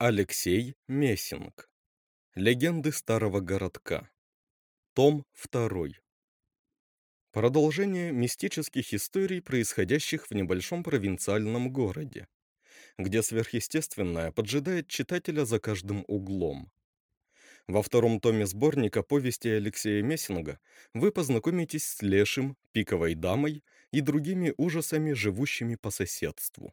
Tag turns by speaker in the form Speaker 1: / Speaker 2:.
Speaker 1: Алексей Мессинг. Легенды старого городка. Том 2. Продолжение мистических историй, происходящих в небольшом провинциальном городе, где сверхъестественное поджидает читателя за каждым углом. Во втором томе сборника повести Алексея Мессинга вы познакомитесь с Лешим, Пиковой дамой и другими ужасами, живущими по соседству.